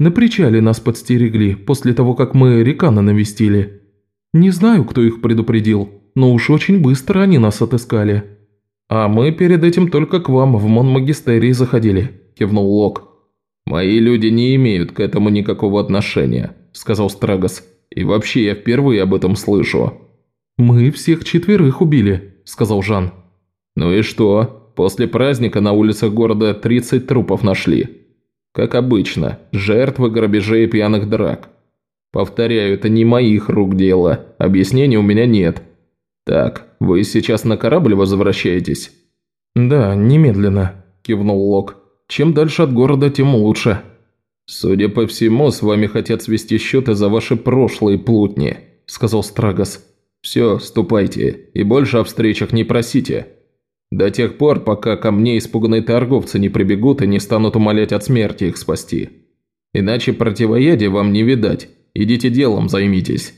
«На причале нас подстерегли после того, как мы Рикана навестили». «Не знаю, кто их предупредил, но уж очень быстро они нас отыскали». «А мы перед этим только к вам в Монмагистерии заходили», – кивнул Лок. «Мои люди не имеют к этому никакого отношения», – сказал Страгос. «И вообще я впервые об этом слышу». «Мы всех четверых убили», – сказал Жан. «Ну и что? После праздника на улицах города 30 трупов нашли. Как обычно, жертвы грабежей и пьяных драк. Повторяю, это не моих рук дело. Объяснений у меня нет. Так, вы сейчас на корабль возвращаетесь? Да, немедленно, кивнул Лок. Чем дальше от города, тем лучше. Судя по всему, с вами хотят свести счеты за ваши прошлые плутни, сказал Страгос. Все, ступайте, и больше о встречах не просите. До тех пор, пока ко мне испуганные торговцы не прибегут и не станут умолять от смерти их спасти. Иначе противоядия вам не видать. Идите делом займитесь».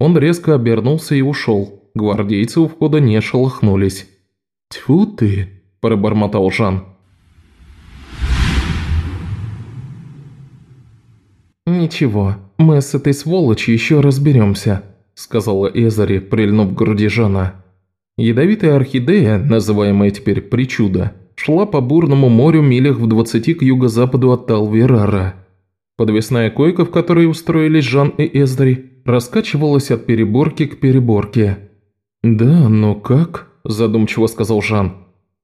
Он резко обернулся и ушел. Гвардейцы у входа не шелохнулись. «Тьфу ты!» – пробормотал Жан. «Ничего, мы с этой сволочью еще разберемся», – сказала Эзари, прильнув к груди Жана. Ядовитая орхидея, называемая теперь Причуда, шла по бурному морю милях в двадцати к юго-западу от Талверара. Подвесная койка, в которой устроились Жан и Эздари, раскачивалась от переборки к переборке. «Да, но как?» – задумчиво сказал Жан.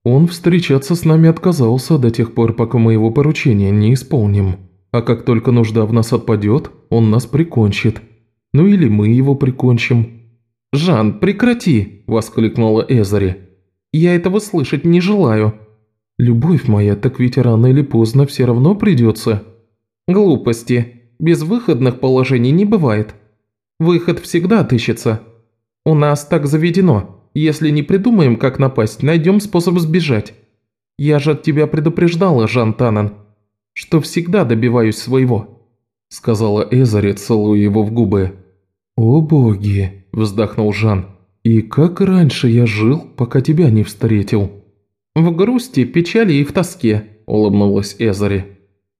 «Он встречаться с нами отказался до тех пор, пока мы его поручения не исполним. А как только нужда в нас отпадет, он нас прикончит. Ну или мы его прикончим». «Жан, прекрати!» – воскликнула Эзари. «Я этого слышать не желаю». «Любовь моя, так ведь рано или поздно все равно придется», Глупости. Безвыходных положений не бывает. Выход всегда отыщется. У нас так заведено. Если не придумаем, как напасть, найдем способ сбежать. Я же от тебя предупреждала, Жан Танан, что всегда добиваюсь своего. сказала Эзари, целуя его в губы. «О боги!» – вздохнул Жан. «И как раньше я жил, пока тебя не встретил?» «В грусти, печали и в тоске», – улыбнулась Эзари.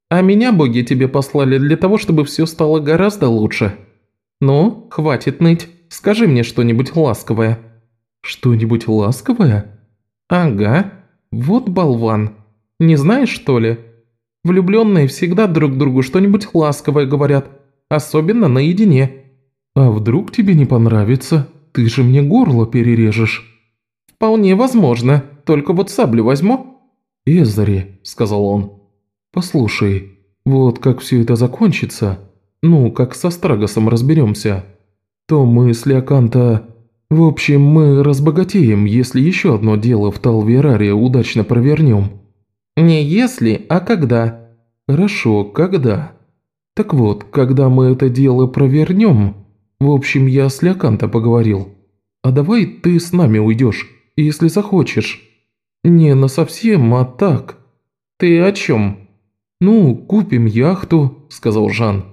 «А меня боги тебе послали для того, чтобы все стало гораздо лучше. Ну, хватит ныть, скажи мне что-нибудь ласковое». «Что-нибудь ласковое?» «Ага, вот болван. Не знаешь, что ли? Влюбленные всегда друг другу что-нибудь ласковое говорят, особенно наедине». «А вдруг тебе не понравится? Ты же мне горло перережешь». «Вполне возможно, только вот саблю возьму». «Эзари», – сказал он, – «послушай, вот как все это закончится, ну, как со Страгосом разберемся, то мы с Леоканта... В общем, мы разбогатеем, если еще одно дело в Талвераре удачно провернем». «Не если, а когда». «Хорошо, когда?» «Так вот, когда мы это дело провернем, в общем, я с Леоканта поговорил. А давай ты с нами уйдешь, если захочешь. Не на совсем, а так. Ты о чем? Ну, купим яхту, сказал Жан.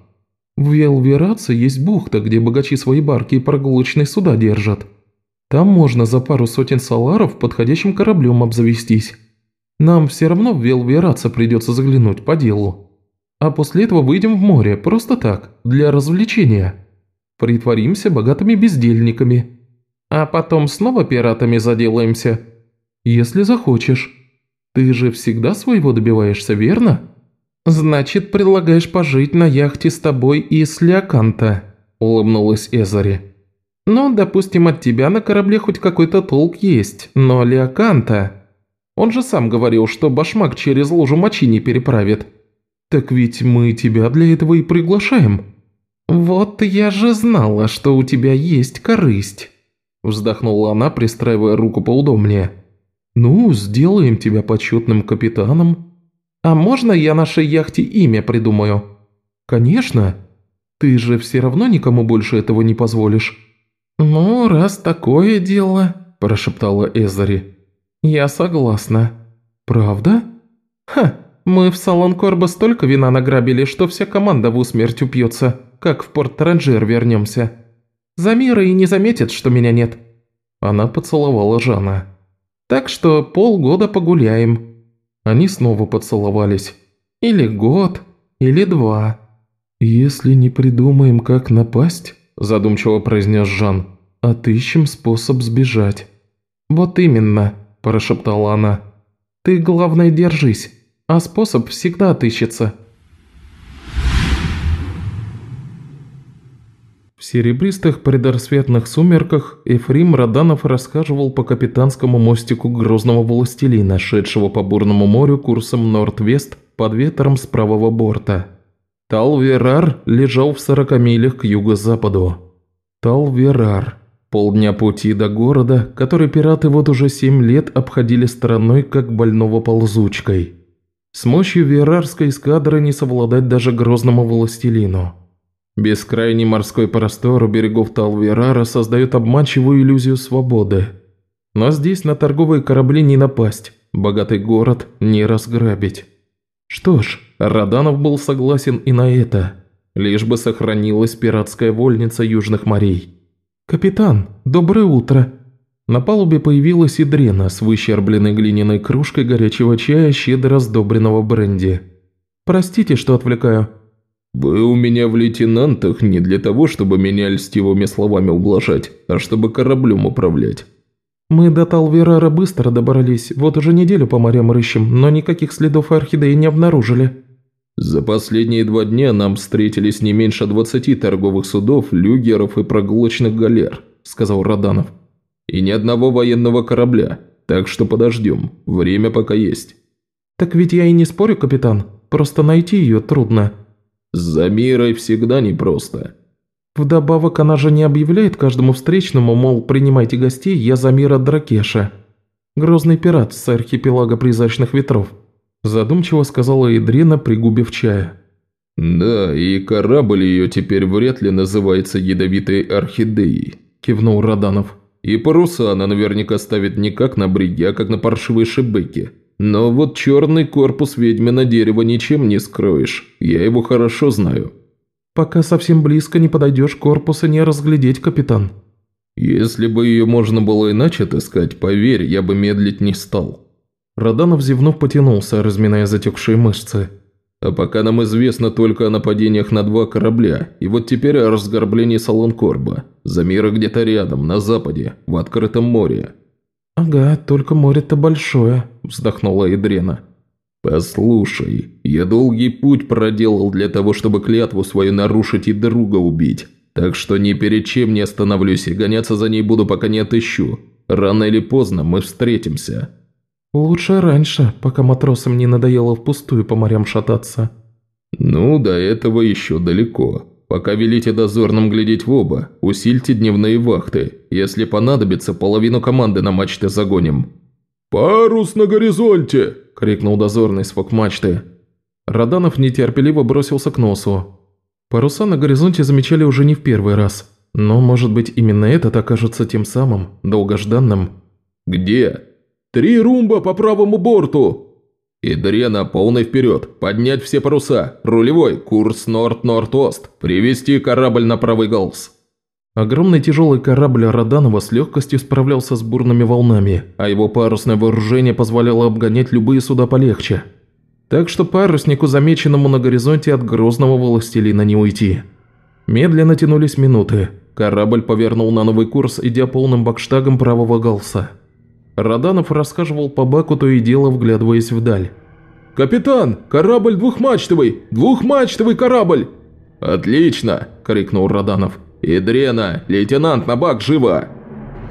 В Велвераце есть бухта, где богачи свои барки и прогулочные суда держат. Там можно за пару сотен саларов подходящим кораблем обзавестись. Нам все равно в Велвераце придется заглянуть по делу. А после этого выйдем в море, просто так, для развлечения. Притворимся богатыми бездельниками. А потом снова пиратами заделаемся. Если захочешь. Ты же всегда своего добиваешься, верно? Значит, предлагаешь пожить на яхте с тобой и с Леоканта, улыбнулась Эзари. Ну, допустим, от тебя на корабле хоть какой-то толк есть, но Леоканта... Он же сам говорил, что башмак через лужу мочи не переправит. Так ведь мы тебя для этого и приглашаем. «Вот я же знала, что у тебя есть корысть», – вздохнула она, пристраивая руку поудобнее. «Ну, сделаем тебя почетным капитаном». «А можно я нашей яхте имя придумаю?» «Конечно. Ты же все равно никому больше этого не позволишь». «Ну, раз такое дело», – прошептала Эзари. «Я согласна». «Правда?» «Ха, мы в салон Корба столько вина награбили, что вся команда в усмерть упьется» как в Порт-Транжир вернемся. Замира и не заметит, что меня нет». Она поцеловала Жана. «Так что полгода погуляем». Они снова поцеловались. «Или год, или два». «Если не придумаем, как напасть», – задумчиво произнес Жан, – «отыщем способ сбежать». «Вот именно», – прошептала она. «Ты, главное, держись, а способ всегда отыщется». Серебристых предрассветных сумерках Эфрим Раданов расхаживал по капитанскому мостику грозного властелина, шедшего по бурному морю курсом Норд-Вест под ветром с правого борта. Талверар лежал в сорока милях к юго-западу. Талверар. Полдня пути до города, который пираты вот уже семь лет обходили стороной, как больного ползучкой. С мощью верарской эскадры не совладать даже грозному властелину. Бескрайний морской простор у берегов Талверара создает обманчивую иллюзию свободы. Но здесь на торговые корабли не напасть, богатый город не разграбить. Что ж, Раданов был согласен и на это, лишь бы сохранилась пиратская вольница южных морей. «Капитан, доброе утро!» На палубе появилась Идрена с выщербленной глиняной кружкой горячего чая, щедро сдобренного бренди. «Простите, что отвлекаю». «Вы у меня в лейтенантах не для того, чтобы меня льстивыми словами ублажать, а чтобы кораблем управлять». «Мы до Талверара быстро добрались, вот уже неделю по морям рыщем, но никаких следов орхидеи не обнаружили». «За последние два дня нам встретились не меньше двадцати торговых судов, люгеров и прогулочных галер», – сказал Роданов. «И ни одного военного корабля, так что подождем, время пока есть». «Так ведь я и не спорю, капитан, просто найти ее трудно». С Замирой всегда непросто. Вдобавок она же не объявляет каждому встречному, мол, принимайте гостей, я Замира Дракеша. Грозный пират с архипелага призрачных ветров. Задумчиво сказала Идрина, пригубив чая. «Да, и корабль ее теперь вряд ли называется ядовитой орхидеей», – кивнул Роданов. «И паруса она наверняка ставит не как на бриге, а как на паршивой шибеке. Но вот черный корпус ведьмина дерева ничем не скроешь, я его хорошо знаю». «Пока совсем близко не подойдешь, корпуса не разглядеть, капитан». «Если бы ее можно было иначе отыскать, поверь, я бы медлить не стал». Роданов зевнув потянулся, разминая затекшие мышцы. «А пока нам известно только о нападениях на два корабля, и вот теперь о разгорблении Салонкорба. Замира где-то рядом, на западе, в открытом море». «Ага, только море-то большое», – вздохнула Идрена. «Послушай, я долгий путь проделал для того, чтобы клятву свою нарушить и друга убить. Так что ни перед чем не остановлюсь и гоняться за ней буду, пока не отыщу. Рано или поздно мы встретимся». «Лучше раньше, пока матросам не надоело впустую по морям шататься». «Ну, до этого еще далеко. Пока велите дозорным глядеть в оба, усильте дневные вахты. Если понадобится, половину команды на мачты загоним». «Парус на горизонте!» – крикнул дозорный с фок-мачты. Роданов нетерпеливо бросился к носу. Паруса на горизонте замечали уже не в первый раз. Но, может быть, именно этот окажется тем самым, долгожданным. «Где?» «Три румба по правому борту!» «Идрена, полный вперед! Поднять все паруса! Рулевой, курс Норд-Норд-Ост! Привести корабль на правый галс!» Огромный тяжелый корабль Роданова с легкостью справлялся с бурными волнами, а его парусное вооружение позволяло обгонять любые суда полегче. Так что паруснику, замеченному на горизонте от грозного властелина, не уйти. Медленно тянулись минуты. Корабль повернул на новый курс, идя полным бакштагом правого галса. Роданов рассказывал по баку, то и дело вглядываясь вдаль. «Капитан, корабль двухмачтовый! Двухмачтовый корабль!» «Отлично!» – крикнул Роданов. «Идрена! Лейтенант, на бак, живо!»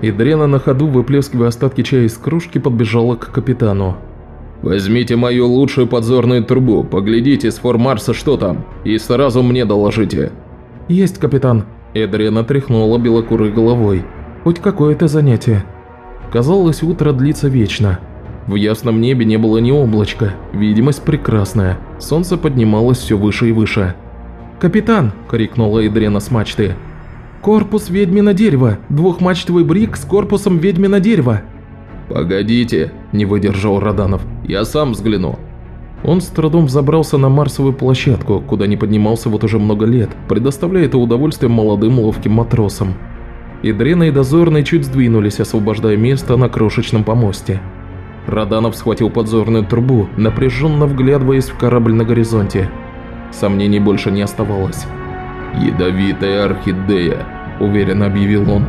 Идрена на ходу, выплескивая остатки чая из кружки, подбежала к капитану. «Возьмите мою лучшую подзорную трубу, поглядите с Формарса, что там, и сразу мне доложите». «Есть, капитан». Эдрена тряхнула белокурой головой. «Хоть какое-то занятие». Казалось, утро длится вечно. В ясном небе не было ни облачка, видимость прекрасная. Солнце поднималось все выше и выше. «Капитан!» – крикнула Эдрена с мачты. «Корпус ведьмина дерева! Двухмачтовый брик с корпусом ведьмина дерева!» «Погодите!» – не выдержал Роданов. «Я сам взгляну!» Он с трудом взобрался на Марсовую площадку, куда не поднимался вот уже много лет, предоставляя это удовольствие молодым ловким матросам. Идрена и дозорные чуть сдвинулись, освобождая место на крошечном помосте. Роданов схватил подзорную трубу, напряженно вглядываясь в корабль на горизонте. Сомнений больше не оставалось. «Ядовитая орхидея», – уверенно объявил он.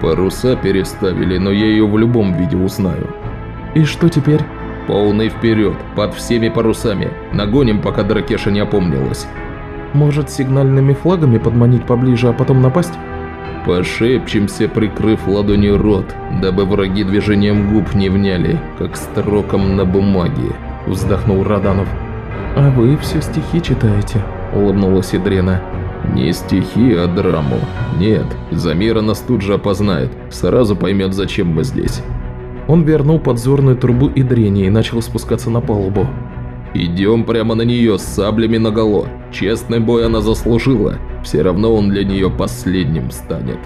«Паруса переставили, но я ее в любом виде узнаю». «И что теперь?» «Полный вперед, под всеми парусами. Нагоним, пока Дракеша не опомнилась». «Может, сигнальными флагами подманить поближе, а потом напасть?» Пошепчемся, прикрыв ладонью рот, дабы враги движением губ не вняли, как строком на бумаге», – вздохнул Раданов. «А вы все стихи читаете», – улыбнулась Идрена. «Не стихи, а драму. Нет, Замира нас тут же опознает, сразу поймет, зачем мы здесь». Он вернул подзорную трубу Идрене и начал спускаться на палубу. «Идем прямо на нее с саблями наголо. Честный бой она заслужила. Все равно он для нее последним станет».